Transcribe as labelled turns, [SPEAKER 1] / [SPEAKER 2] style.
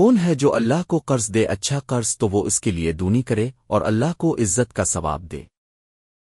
[SPEAKER 1] کون ہے جو اللہ کو قرض دے اچھا قرض تو وہ اس کے لیے دونی کرے اور اللہ کو عزت کا ثواب دے۔